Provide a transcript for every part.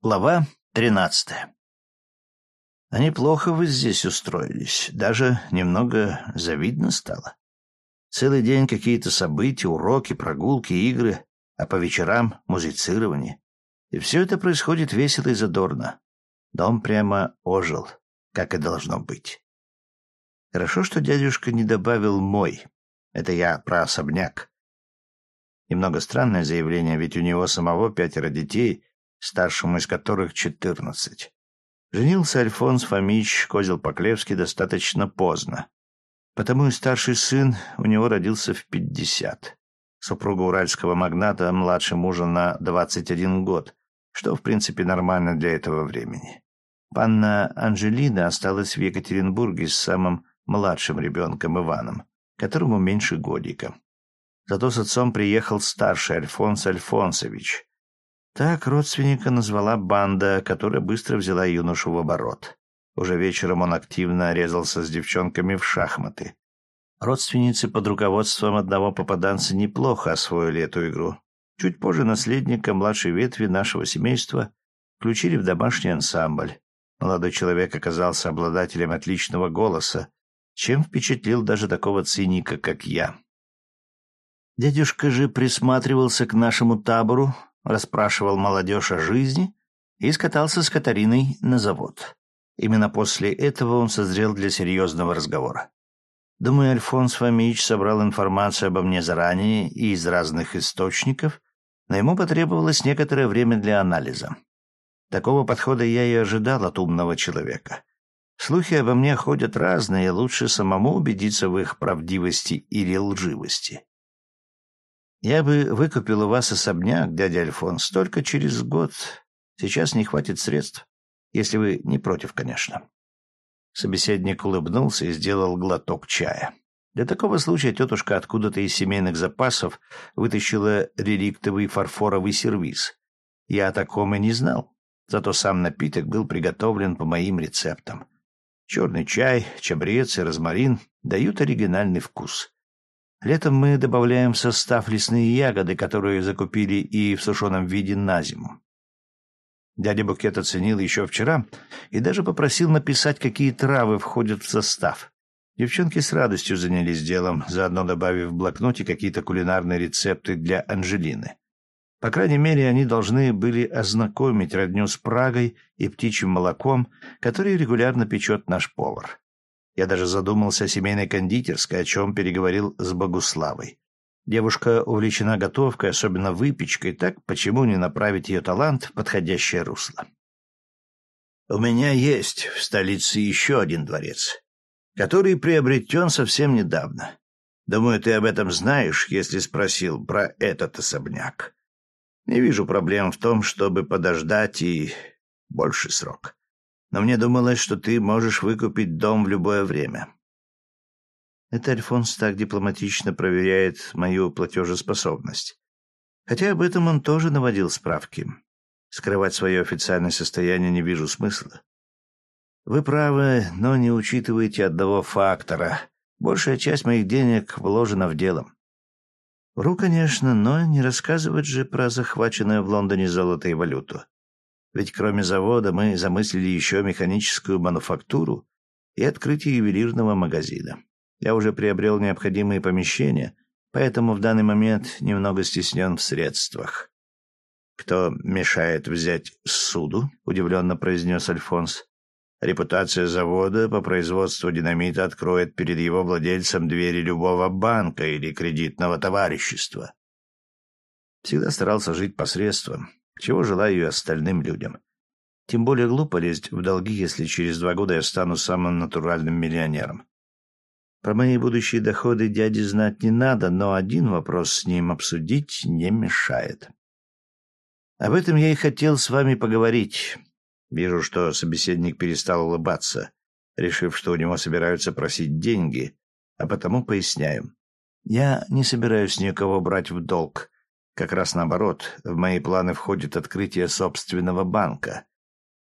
Глава тринадцатая. А неплохо вы здесь устроились. Даже немного завидно стало. Целый день какие-то события, уроки, прогулки, игры, а по вечерам музицирование. И все это происходит весело и задорно. Дом прямо ожил, как и должно быть. Хорошо, что дядюшка не добавил «мой». Это я про особняк. Немного странное заявление, ведь у него самого пятеро детей — старшему из которых четырнадцать. Женился Альфонс Фомич Козел-Поклевский достаточно поздно. Потому и старший сын у него родился в пятьдесят. Супруга уральского магната младше мужа на двадцать один год, что, в принципе, нормально для этого времени. Панна Анжелина осталась в Екатеринбурге с самым младшим ребенком Иваном, которому меньше годика. Зато с отцом приехал старший Альфонс Альфонсович, так родственника назвала банда, которая быстро взяла юношу в оборот. Уже вечером он активно резался с девчонками в шахматы. Родственницы под руководством одного попаданца неплохо освоили эту игру. Чуть позже наследника младшей ветви нашего семейства включили в домашний ансамбль. Молодой человек оказался обладателем отличного голоса, чем впечатлил даже такого циника, как я. Дядюшка же присматривался к нашему табору, расспрашивал молодежь о жизни и скатался с Катариной на завод. Именно после этого он созрел для серьезного разговора. Думаю, Альфонс Фомич собрал информацию обо мне заранее и из разных источников, но ему потребовалось некоторое время для анализа. Такого подхода я и ожидал от умного человека. Слухи обо мне ходят разные, лучше самому убедиться в их правдивости или лживости. Я бы выкупил у вас особняк, дядя Альфонс, только через год. Сейчас не хватит средств. Если вы не против, конечно. Собеседник улыбнулся и сделал глоток чая. Для такого случая тетушка откуда-то из семейных запасов вытащила реликтовый фарфоровый сервиз. Я о таком и не знал. Зато сам напиток был приготовлен по моим рецептам. Черный чай, чабрец и розмарин дают оригинальный вкус. Летом мы добавляем в состав лесные ягоды, которые закупили и в сушеном виде на зиму. Дядя Букет оценил еще вчера и даже попросил написать, какие травы входят в состав. Девчонки с радостью занялись делом, заодно добавив в блокноте какие-то кулинарные рецепты для Анжелины. По крайней мере, они должны были ознакомить родню с Прагой и птичьим молоком, который регулярно печет наш повар. Я даже задумался о семейной кондитерской, о чем переговорил с Богуславой. Девушка увлечена готовкой, особенно выпечкой, так почему не направить ее талант в подходящее русло? У меня есть в столице еще один дворец, который приобретен совсем недавно. Думаю, ты об этом знаешь, если спросил про этот особняк. Не вижу проблем в том, чтобы подождать и больше срок но мне думалось, что ты можешь выкупить дом в любое время. Это Альфонс так дипломатично проверяет мою платежеспособность. Хотя об этом он тоже наводил справки. Скрывать свое официальное состояние не вижу смысла. Вы правы, но не учитываете одного фактора. Большая часть моих денег вложена в дело. Вру, конечно, но не рассказывать же про захваченное в Лондоне золото и валюту. Ведь кроме завода мы замыслили еще механическую мануфактуру и открытие ювелирного магазина. Я уже приобрел необходимые помещения, поэтому в данный момент немного стеснен в средствах. «Кто мешает взять суду?» — удивленно произнес Альфонс. «Репутация завода по производству динамита откроет перед его владельцем двери любого банка или кредитного товарищества». Всегда старался жить посредством, чего желаю и остальным людям. Тем более глупо лезть в долги, если через два года я стану самым натуральным миллионером. Про мои будущие доходы дяде знать не надо, но один вопрос с ним обсудить не мешает. Об этом я и хотел с вами поговорить. Вижу, что собеседник перестал улыбаться, решив, что у него собираются просить деньги, а потому поясняю. Я не собираюсь никого брать в долг. Как раз наоборот, в мои планы входит открытие собственного банка.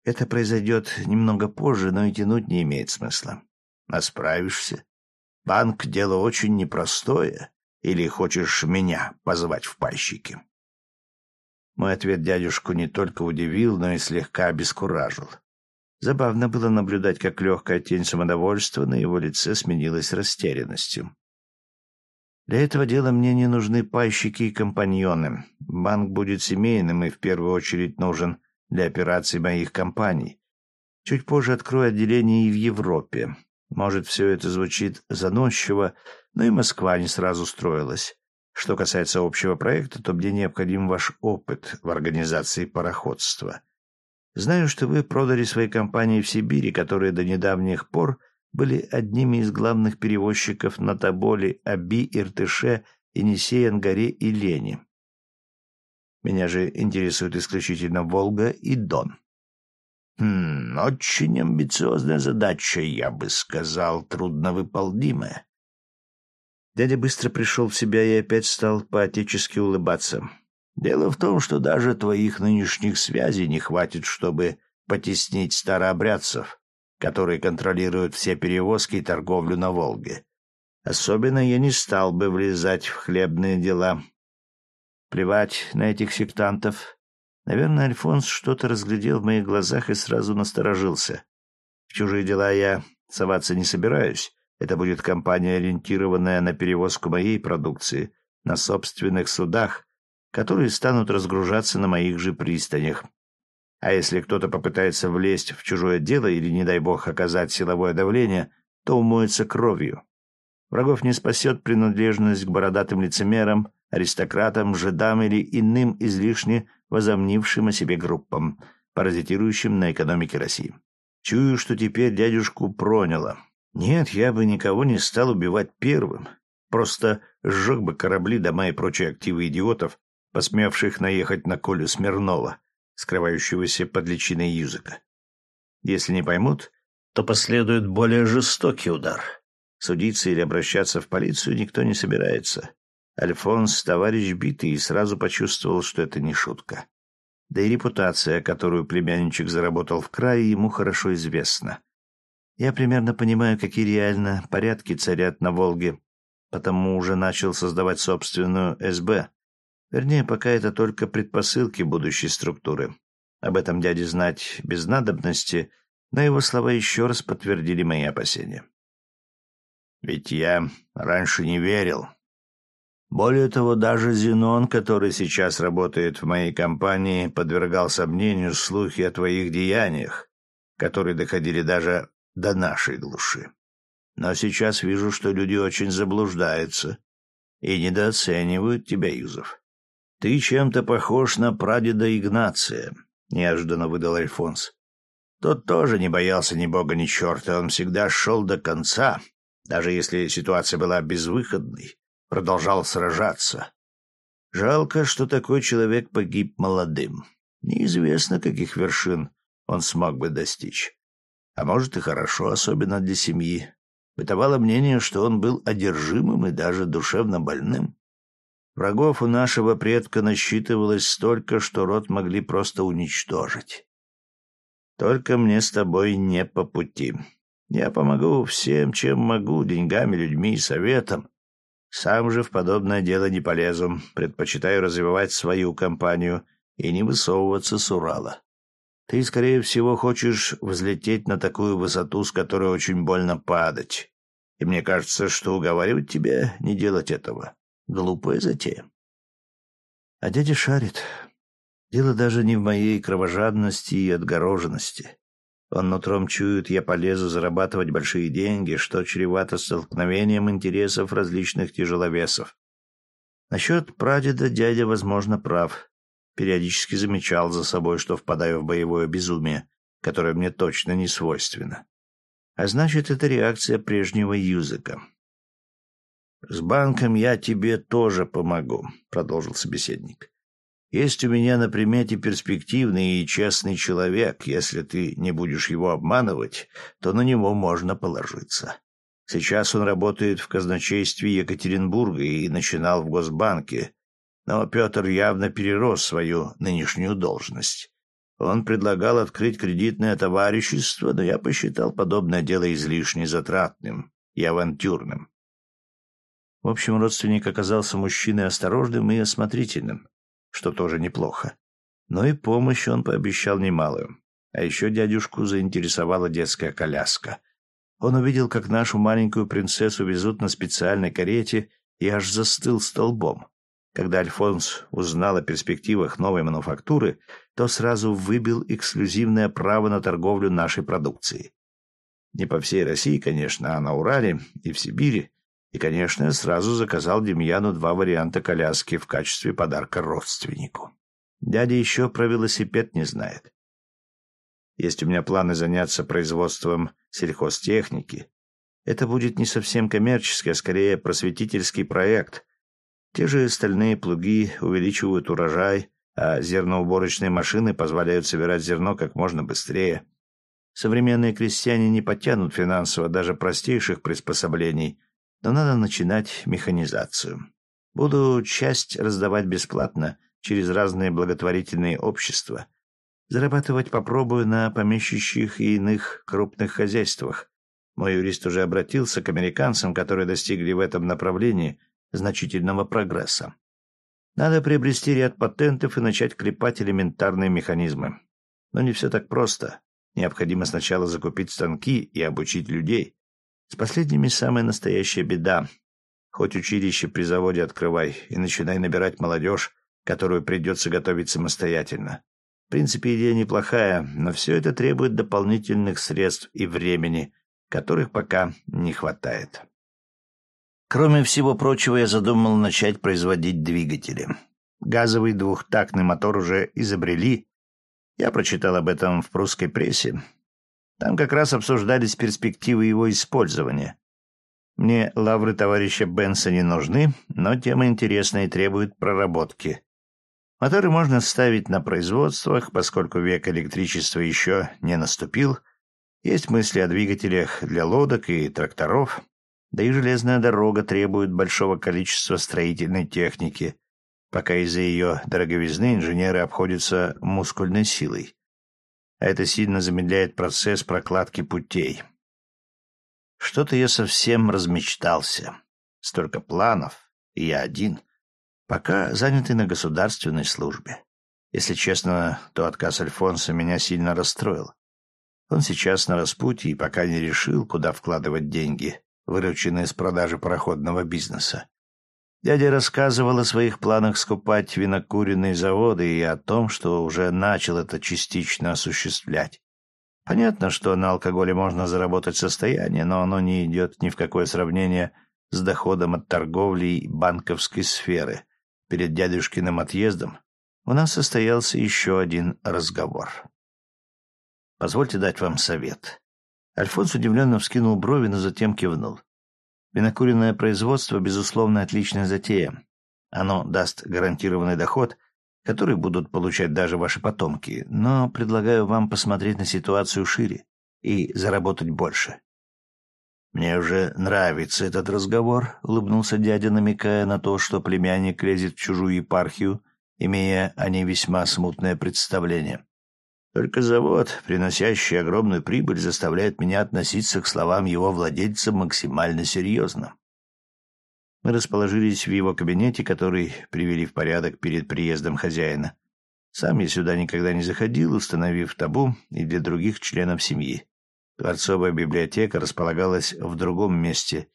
Это произойдет немного позже, но и тянуть не имеет смысла. А справишься? Банк — дело очень непростое. Или хочешь меня позвать в пайщики? Мой ответ дядюшку не только удивил, но и слегка обескуражил. Забавно было наблюдать, как легкая тень самодовольства на его лице сменилась растерянностью. Для этого дела мне не нужны пайщики и компаньоны. Банк будет семейным и в первую очередь нужен для операций моих компаний. Чуть позже открою отделение и в Европе. Может, все это звучит заносчиво, но и Москва не сразу строилась. Что касается общего проекта, то мне необходим ваш опыт в организации пароходства. Знаю, что вы продали свои компании в Сибири, которые до недавних пор были одними из главных перевозчиков на Тоболе, Аби, Иртыше, Енисей, Ангаре и Лени. Меня же интересует исключительно Волга и Дон. Хм, очень амбициозная задача, я бы сказал, трудновыполнимая. Дядя быстро пришел в себя и опять стал по-отечески улыбаться. Дело в том, что даже твоих нынешних связей не хватит, чтобы потеснить старообрядцев которые контролируют все перевозки и торговлю на Волге. Особенно я не стал бы влезать в хлебные дела. Плевать на этих сектантов. Наверное, Альфонс что-то разглядел в моих глазах и сразу насторожился. В чужие дела я соваться не собираюсь. Это будет компания, ориентированная на перевозку моей продукции на собственных судах, которые станут разгружаться на моих же пристанях, а если кто-то попытается влезть в чужое дело или, не дай бог, оказать силовое давление, то умоется кровью. Врагов не спасет принадлежность к бородатым лицемерам, аристократам, жидам или иным излишне возомнившим о себе группам, паразитирующим на экономике России. Чую, что теперь дядюшку проняло. Нет, я бы никого не стал убивать первым. Просто сжег бы корабли, дома и прочие активы идиотов, посмевших наехать на Колю Смирнова, скрывающегося под личиной Юзыка. Если не поймут, то последует более жестокий удар. Судиться или обращаться в полицию никто не собирается. Альфонс — товарищ битый и сразу почувствовал, что это не шутка. Да и репутация, которую племянничек заработал в крае, ему хорошо известна. Я примерно понимаю, какие реально порядки царят на Волге, потому уже начал создавать собственную СБ, Вернее, пока это только предпосылки будущей структуры. Об этом дяде знать без надобности, но его слова еще раз подтвердили мои опасения. Ведь я раньше не верил. Более того, даже Зенон, который сейчас работает в моей компании, подвергал сомнению слухи о твоих деяниях, которые доходили даже до нашей глуши. Но сейчас вижу, что люди очень заблуждаются и недооценивают тебя, Юзов. «Ты чем-то похож на прадеда Игнация», — неожиданно выдал Альфонс. Тот тоже не боялся ни бога, ни черта, он всегда шел до конца, даже если ситуация была безвыходной, продолжал сражаться. Жалко, что такой человек погиб молодым. Неизвестно, каких вершин он смог бы достичь. А может и хорошо, особенно для семьи. Бытовало мнение, что он был одержимым и даже душевно больным. Врагов у нашего предка насчитывалось столько, что род могли просто уничтожить. Только мне с тобой не по пути. Я помогу всем, чем могу, деньгами, людьми и советом. Сам же в подобное дело не полезу, предпочитаю развивать свою компанию и не высовываться с Урала. Ты, скорее всего, хочешь взлететь на такую высоту, с которой очень больно падать. И мне кажется, что уговаривать тебя не делать этого. Глупая затея. А дядя шарит. Дело даже не в моей кровожадности и отгороженности. Он нутром чует, я полезу зарабатывать большие деньги, что чревато столкновением интересов различных тяжеловесов. Насчет прадеда дядя, возможно, прав. Периодически замечал за собой, что впадаю в боевое безумие, которое мне точно не свойственно. А значит, это реакция прежнего языка. «С банком я тебе тоже помогу», — продолжил собеседник. «Есть у меня на примете перспективный и честный человек. Если ты не будешь его обманывать, то на него можно положиться. Сейчас он работает в казначействе Екатеринбурга и начинал в Госбанке, но Петр явно перерос свою нынешнюю должность. Он предлагал открыть кредитное товарищество, но я посчитал подобное дело излишне затратным и авантюрным. В общем, родственник оказался мужчиной осторожным и осмотрительным, что тоже неплохо. Но и помощь он пообещал немалую. А еще дядюшку заинтересовала детская коляска. Он увидел, как нашу маленькую принцессу везут на специальной карете, и аж застыл столбом. Когда Альфонс узнал о перспективах новой мануфактуры, то сразу выбил эксклюзивное право на торговлю нашей продукцией. Не по всей России, конечно, а на Урале и в Сибири. И, конечно, сразу заказал Демьяну два варианта коляски в качестве подарка родственнику. Дядя еще про велосипед не знает. Есть у меня планы заняться производством сельхозтехники. Это будет не совсем коммерческий, а скорее просветительский проект. Те же стальные плуги увеличивают урожай, а зерноуборочные машины позволяют собирать зерно как можно быстрее. Современные крестьяне не потянут финансово даже простейших приспособлений, но надо начинать механизацию. Буду часть раздавать бесплатно через разные благотворительные общества. Зарабатывать попробую на помещичьих и иных крупных хозяйствах. Мой юрист уже обратился к американцам, которые достигли в этом направлении значительного прогресса. Надо приобрести ряд патентов и начать клепать элементарные механизмы. Но не все так просто. Необходимо сначала закупить станки и обучить людей. С последними самая настоящая беда. Хоть училище при заводе открывай и начинай набирать молодежь, которую придется готовить самостоятельно. В принципе, идея неплохая, но все это требует дополнительных средств и времени, которых пока не хватает. Кроме всего прочего, я задумал начать производить двигатели. Газовый двухтактный мотор уже изобрели. Я прочитал об этом в прусской прессе. Там как раз обсуждались перспективы его использования. Мне лавры товарища Бенса не нужны, но тема интересная и требует проработки. Моторы можно ставить на производствах, поскольку век электричества еще не наступил. Есть мысли о двигателях для лодок и тракторов. Да и железная дорога требует большого количества строительной техники, пока из-за ее дороговизны инженеры обходятся мускульной силой. А это сильно замедляет процесс прокладки путей. Что-то я совсем размечтался. Столько планов, и я один. Пока занятый на государственной службе. Если честно, то отказ Альфонса меня сильно расстроил. Он сейчас на распутье и пока не решил, куда вкладывать деньги, вырученные с продажи пароходного бизнеса. Дядя рассказывал о своих планах скупать винокуренные заводы и о том, что уже начал это частично осуществлять. Понятно, что на алкоголе можно заработать состояние, но оно не идет ни в какое сравнение с доходом от торговли и банковской сферы — перед дядюшкиным отъездом у нас состоялся еще один разговор. «Позвольте дать вам совет». Альфонс удивленно вскинул брови, но затем кивнул. «Винокуренное производство, безусловно, отличная затея. Оно даст гарантированный доход, который будут получать даже ваши потомки, но предлагаю вам посмотреть на ситуацию шире и заработать больше. «Мне уже нравится этот разговор», — улыбнулся дядя, намекая на то, что племянник лезет в чужую епархию, имея о ней весьма смутное представление. «Только завод, приносящий огромную прибыль, заставляет меня относиться к словам его владельца максимально серьезно». Мы расположились в его кабинете, который привели в порядок перед приездом хозяина. Сам я сюда никогда не заходил, установив табу и для других членов семьи. Дворцовая библиотека располагалась в другом месте,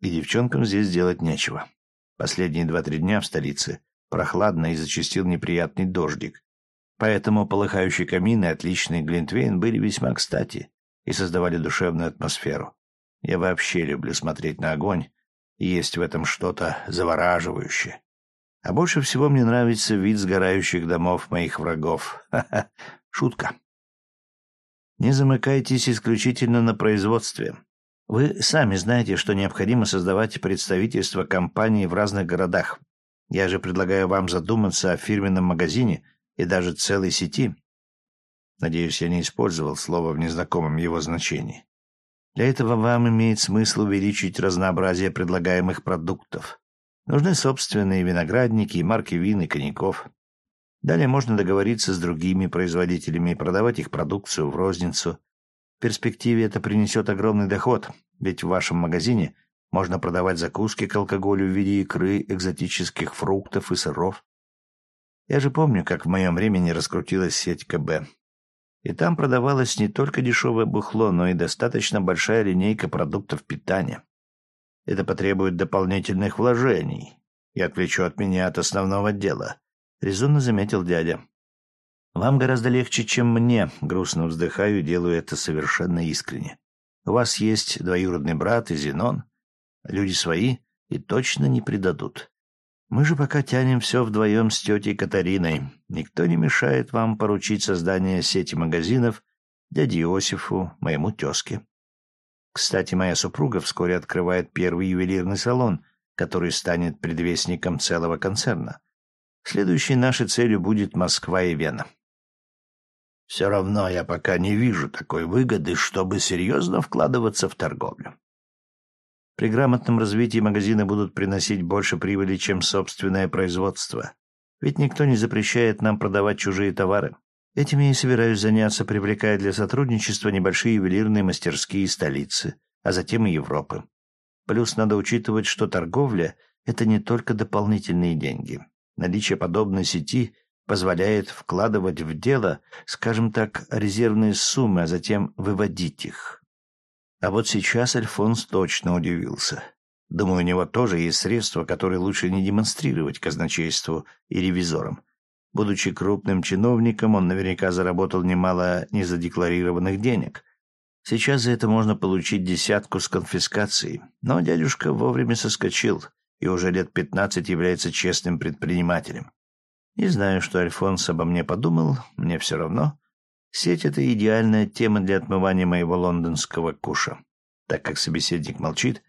и девчонкам здесь делать нечего. Последние два-три дня в столице прохладно и зачастил неприятный дождик. Поэтому полыхающий камин и отличный глинтвейн были весьма кстати и создавали душевную атмосферу. Я вообще люблю смотреть на огонь, и есть в этом что-то завораживающее. А больше всего мне нравится вид сгорающих домов моих врагов. Ха-ха, шутка. Не замыкайтесь исключительно на производстве. Вы сами знаете, что необходимо создавать представительства компании в разных городах. Я же предлагаю вам задуматься о фирменном магазине и даже целой сети. Надеюсь, я не использовал слово в незнакомом его значении. Для этого вам имеет смысл увеличить разнообразие предлагаемых продуктов. Нужны собственные виноградники и марки вин и коньяков. Далее можно договориться с другими производителями и продавать их продукцию в розницу. В перспективе это принесет огромный доход, ведь в вашем магазине можно продавать закуски к алкоголю в виде икры, экзотических фруктов и сыров. Я же помню, как в моем времени раскрутилась сеть КБ. И там продавалось не только дешевое бухло, но и достаточно большая линейка продуктов питания. Это потребует дополнительных вложений и отвлечу от меня от основного дела», — резонно заметил дядя. «Вам гораздо легче, чем мне», — грустно вздыхаю и делаю это совершенно искренне. «У вас есть двоюродный брат и Зенон, люди свои и точно не предадут. Мы же пока тянем все вдвоем с тетей Катариной. Никто не мешает вам поручить создание сети магазинов дяде Иосифу, моему тезке. Кстати, моя супруга вскоре открывает первый ювелирный салон, который станет предвестником целого концерна. Следующей нашей целью будет Москва и Вена. Все равно я пока не вижу такой выгоды, чтобы серьезно вкладываться в торговлю. При грамотном развитии магазины будут приносить больше прибыли, чем собственное производство. Ведь никто не запрещает нам продавать чужие товары. Этим я и собираюсь заняться, привлекая для сотрудничества небольшие ювелирные мастерские столицы, а затем и Европы. Плюс надо учитывать, что торговля — это не только дополнительные деньги. Наличие подобной сети позволяет вкладывать в дело, скажем так, резервные суммы, а затем выводить их. А вот сейчас Альфонс точно удивился. Думаю, у него тоже есть средства, которые лучше не демонстрировать казначейству и ревизорам. Будучи крупным чиновником, он наверняка заработал немало незадекларированных денег. Сейчас за это можно получить десятку с конфискацией. Но дядюшка вовремя соскочил и уже лет пятнадцать является честным предпринимателем. Не знаю, что Альфонс обо мне подумал, мне все равно. Сеть — это идеальная тема для отмывания моего лондонского куша. Так как собеседник молчит,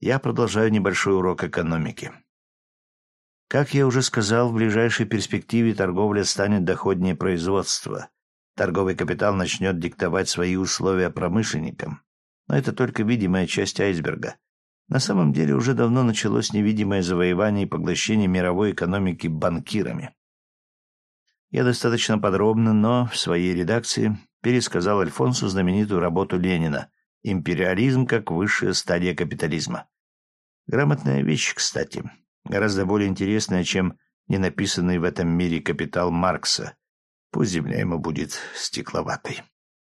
я продолжаю небольшой урок экономики. Как я уже сказал, в ближайшей перспективе торговля станет доходнее производства. Торговый капитал начнет диктовать свои условия промышленникам. Но это только видимая часть айсберга. На самом деле уже давно началось невидимое завоевание и поглощение мировой экономики банкирами. Я достаточно подробно, но в своей редакции пересказал Альфонсу знаменитую работу Ленина «Империализм как высшая стадия капитализма». Грамотная вещь, кстати, гораздо более интересная, чем ненаписанный в этом мире капитал Маркса. Пусть земля ему будет стекловатой.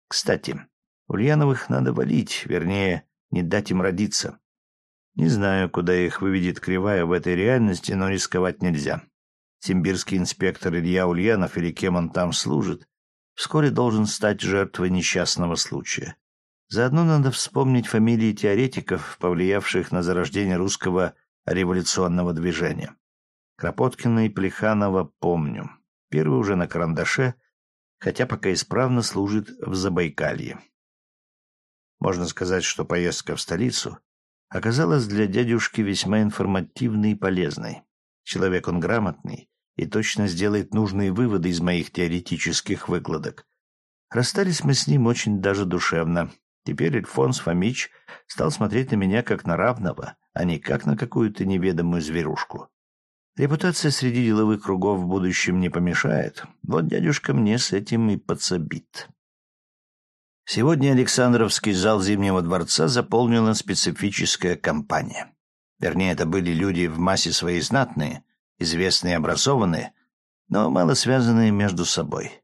Кстати, Ульяновых надо валить, вернее, не дать им родиться. Не знаю, куда их выведет кривая в этой реальности, но рисковать нельзя. Симбирский инспектор Илья Ульянов, или кем он там служит, вскоре должен стать жертвой несчастного случая. Заодно надо вспомнить фамилии теоретиков, повлиявших на зарождение русского революционного движения. Кропоткина и Плеханова помню. Первый уже на карандаше, хотя пока исправно служит в Забайкалье. Можно сказать, что поездка в столицу оказалась для дядюшки весьма информативной и полезной. Человек он грамотный и точно сделает нужные выводы из моих теоретических выкладок. Расстались мы с ним очень даже душевно. Теперь Альфонс Фомич стал смотреть на меня как на равного, а не как на какую-то неведомую зверушку. Репутация среди деловых кругов в будущем не помешает. Вот дядюшка мне с этим и подсобит. Сегодня Александровский зал Зимнего дворца заполнила специфическая компания. Вернее, это были люди в массе своей знатные, известные и образованные, но мало связанные между собой.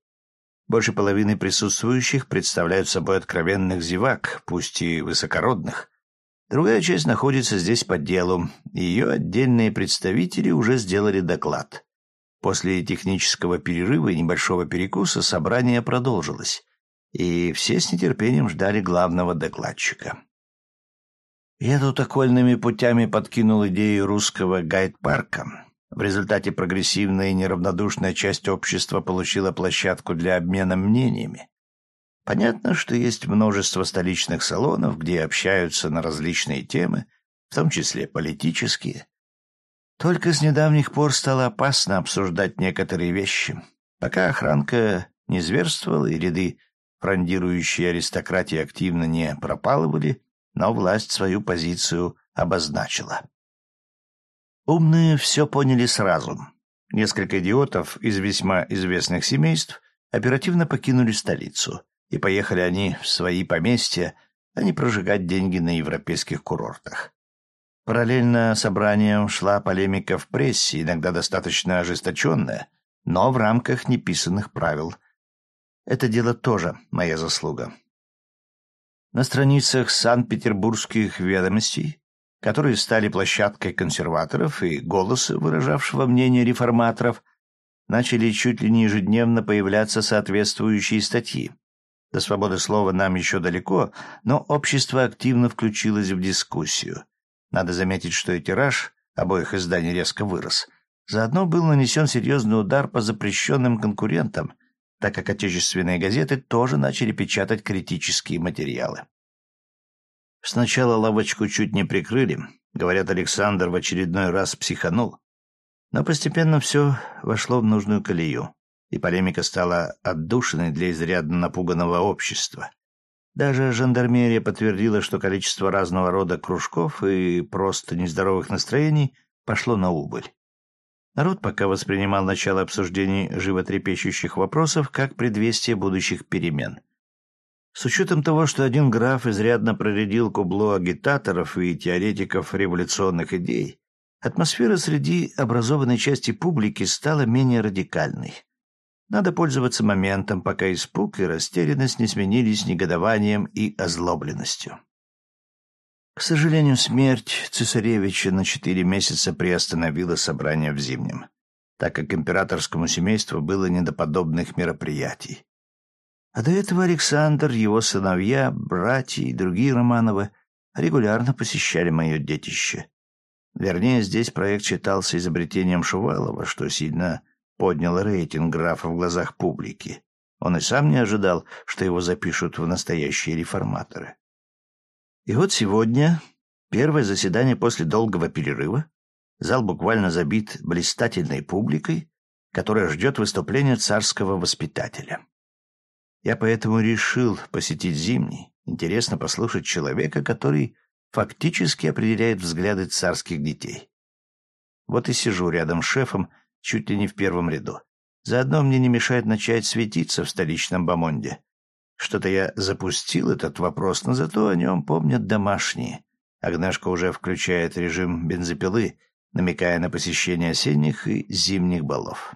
Больше половины присутствующих представляют собой откровенных зевак, пусть и высокородных. Другая часть находится здесь по делу, и ее отдельные представители уже сделали доклад. После технического перерыва и небольшого перекуса собрание продолжилось, и все с нетерпением ждали главного докладчика. Я тут окольными путями подкинул идею русского гайд-парка. В результате прогрессивная и неравнодушная часть общества получила площадку для обмена мнениями. Понятно, что есть множество столичных салонов, где общаются на различные темы, в том числе политические. Только с недавних пор стало опасно обсуждать некоторые вещи. Пока охранка не зверствовала и ряды фрондирующей аристократии активно не пропалывали, но власть свою позицию обозначила. Умные все поняли сразу. Несколько идиотов из весьма известных семейств оперативно покинули столицу, и поехали они в свои поместья, а не прожигать деньги на европейских курортах. Параллельно собраниям шла полемика в прессе, иногда достаточно ожесточенная, но в рамках неписанных правил. Это дело тоже моя заслуга. На страницах Санкт-Петербургских ведомостей, которые стали площадкой консерваторов и голоса, выражавшего мнение реформаторов, начали чуть ли не ежедневно появляться соответствующие статьи. До свободы слова нам еще далеко, но общество активно включилось в дискуссию. Надо заметить, что и тираж обоих изданий резко вырос. Заодно был нанесен серьезный удар по запрещенным конкурентам, так как отечественные газеты тоже начали печатать критические материалы. Сначала лавочку чуть не прикрыли. Говорят, Александр в очередной раз психанул. Но постепенно все вошло в нужную колею, и полемика стала отдушиной для изрядно напуганного общества. Даже жандармерия подтвердила, что количество разного рода кружков и просто нездоровых настроений пошло на убыль. Народ пока воспринимал начало обсуждений животрепещущих вопросов как предвестие будущих перемен. С учетом того, что один граф изрядно проредил кубло агитаторов и теоретиков революционных идей, Атмосфера среди образованной части публики стала менее радикальной. Надо пользоваться моментом, пока испуг и растерянность не сменились негодованием и озлобленностью. К сожалению, смерть цесаревича на четыре месяца приостановила собрание в Зимнем, так как императорскому семейству было не до подобных мероприятий. А до этого Александр, его сыновья, братья и другие Романовы регулярно посещали мое детище, Вернее, здесь проект считался изобретением Шувалова, что сильно подняло рейтинг графа в глазах публики. Он и сам не ожидал, что его запишут в настоящие реформаторы. И вот сегодня, первое заседание после долгого перерыва, зал буквально забит блистательной публикой, которая ждет выступления царского воспитателя. Я поэтому решил посетить зимний. Интересно послушать человека, который фактически определяет взгляды царских детей. Вот и сижу рядом с шефом, чуть ли не в первом ряду. Заодно мне не мешает начать светиться в столичном бомонде. Что-то я запустил этот вопрос, но зато о нем помнят домашние. Агнешка уже включает режим бензопилы, намекая на посещение осенних и зимних балов.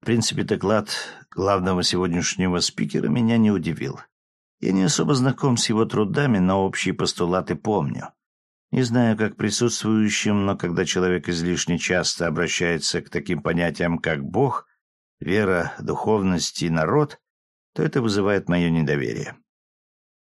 В принципе, доклад главного сегодняшнего спикера меня не удивил. Я не особо знаком с его трудами, но общие постулаты помню. Не знаю, как присутствующим, но когда человек излишне часто обращается к таким понятиям, как Бог, вера, духовность и народ, то это вызывает мое недоверие.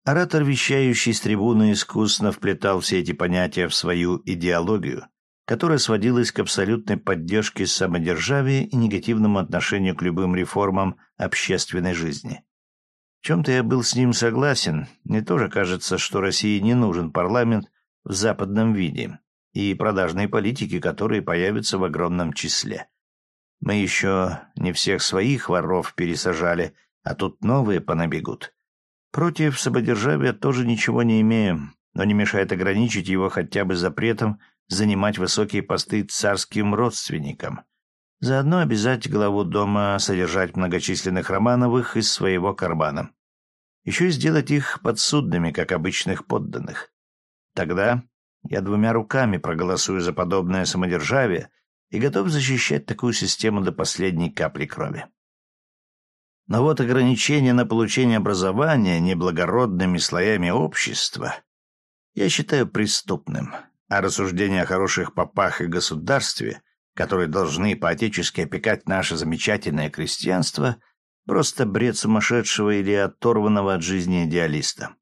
Оратор, вещающий с трибуны, искусно вплетал все эти понятия в свою идеологию, которая сводилась к абсолютной поддержке самодержавия и негативному отношению к любым реформам общественной жизни. В чем-то я был с ним согласен. Мне тоже кажется, что России не нужен парламент в западном виде и продажные политики, которые появятся в огромном числе. Мы еще не всех своих воров пересажали, а тут новые понабегут. Против самодержавия тоже ничего не имеем, но не мешает ограничить его хотя бы запретом занимать высокие посты царским родственникам. Заодно обязать главу дома содержать многочисленных Романовых из своего кармана. Еще сделать их подсудными, как обычных подданных. Тогда я двумя руками проголосую за подобное самодержавие и готов защищать такую систему до последней капли крови. Но вот ограничение на получение образования неблагородными слоями общества я считаю преступным, а рассуждения о хороших попах и государстве — которые должны по-отечески опекать наше замечательное крестьянство, просто бред сумасшедшего или оторванного от жизни идеалиста.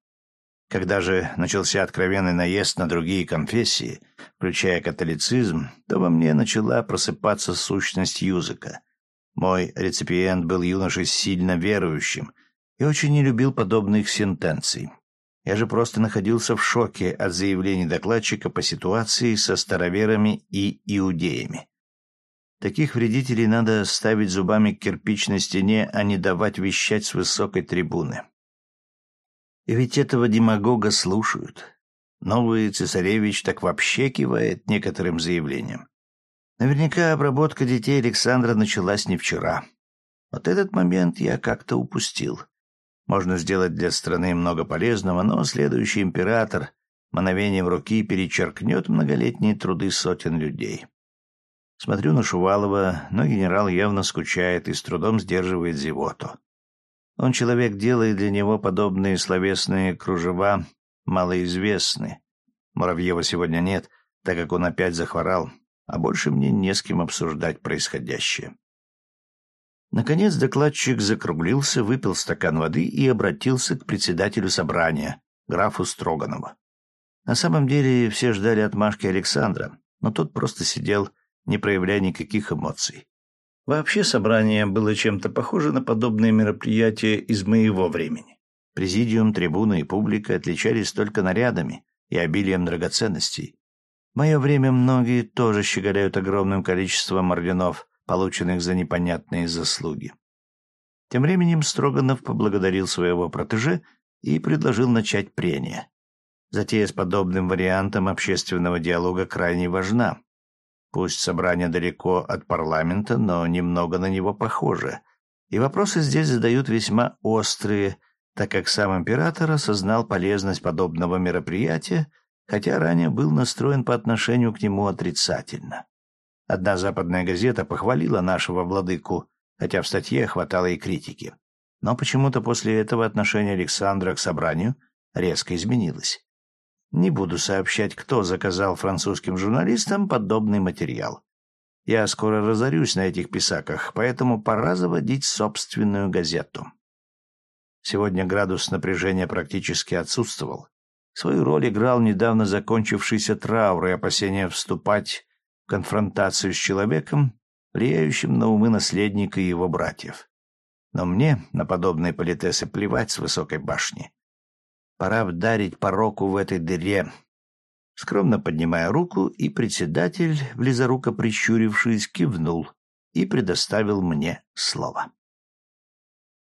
Когда же начался откровенный наезд на другие конфессии, включая католицизм, то во мне начала просыпаться сущность Юзыка. Мой реципиент был юношей сильно верующим и очень не любил подобных сентенций. Я же просто находился в шоке от заявлений докладчика по ситуации со староверами и иудеями. Таких вредителей надо ставить зубами к кирпичной стене, а не давать вещать с высокой трибуны. И ведь этого демагога слушают. Новый цесаревич так вообще кивает некоторым заявлениям. Наверняка обработка детей Александра началась не вчера. Вот этот момент я как-то упустил. Можно сделать для страны много полезного, но следующий император мановением руки перечеркнет многолетние труды сотен людей. Смотрю на Шувалова, но генерал явно скучает и с трудом сдерживает зевоту. Он человек дела, и для него подобные словесные кружева малоизвестны. Муравьева сегодня нет, так как он опять захворал, а больше мне не с кем обсуждать происходящее. Наконец докладчик закруглился, выпил стакан воды и обратился к председателю собрания, графу Строганову. На самом деле все ждали отмашки Александра, но тот просто сидел, не проявляя никаких эмоций. Вообще собрание было чем-то похоже на подобные мероприятия из моего времени. Президиум, трибуны и публика отличались только нарядами и обилием драгоценностей. В мое время многие тоже щеголяют огромным количеством орденов, полученных за непонятные заслуги. Тем временем Строганов поблагодарил своего протеже и предложил начать прение. Затея с подобным вариантом общественного диалога крайне важна. Пусть собрание далеко от парламента, но немного на него похоже. И вопросы здесь задают весьма острые, так как сам император осознал полезность подобного мероприятия, хотя ранее был настроен по отношению к нему отрицательно. Одна западная газета похвалила нашего владыку, хотя в статье хватало и критики. Но почему-то после этого отношение Александра к собранию резко изменилось. Не буду сообщать, кто заказал французским журналистам подобный материал. Я скоро разорюсь на этих писаках, поэтому пора заводить собственную газету. Сегодня градус напряжения практически отсутствовал. Свою роль играл недавно закончившийся траур и опасение вступать конфронтацию с человеком, влияющим на умы наследника и его братьев. Но мне на подобные политесы плевать с высокой башни. Пора вдарить пороку в этой дыре. Скромно поднимая руку, и председатель, близоруко прищурившись, кивнул и предоставил мне слово.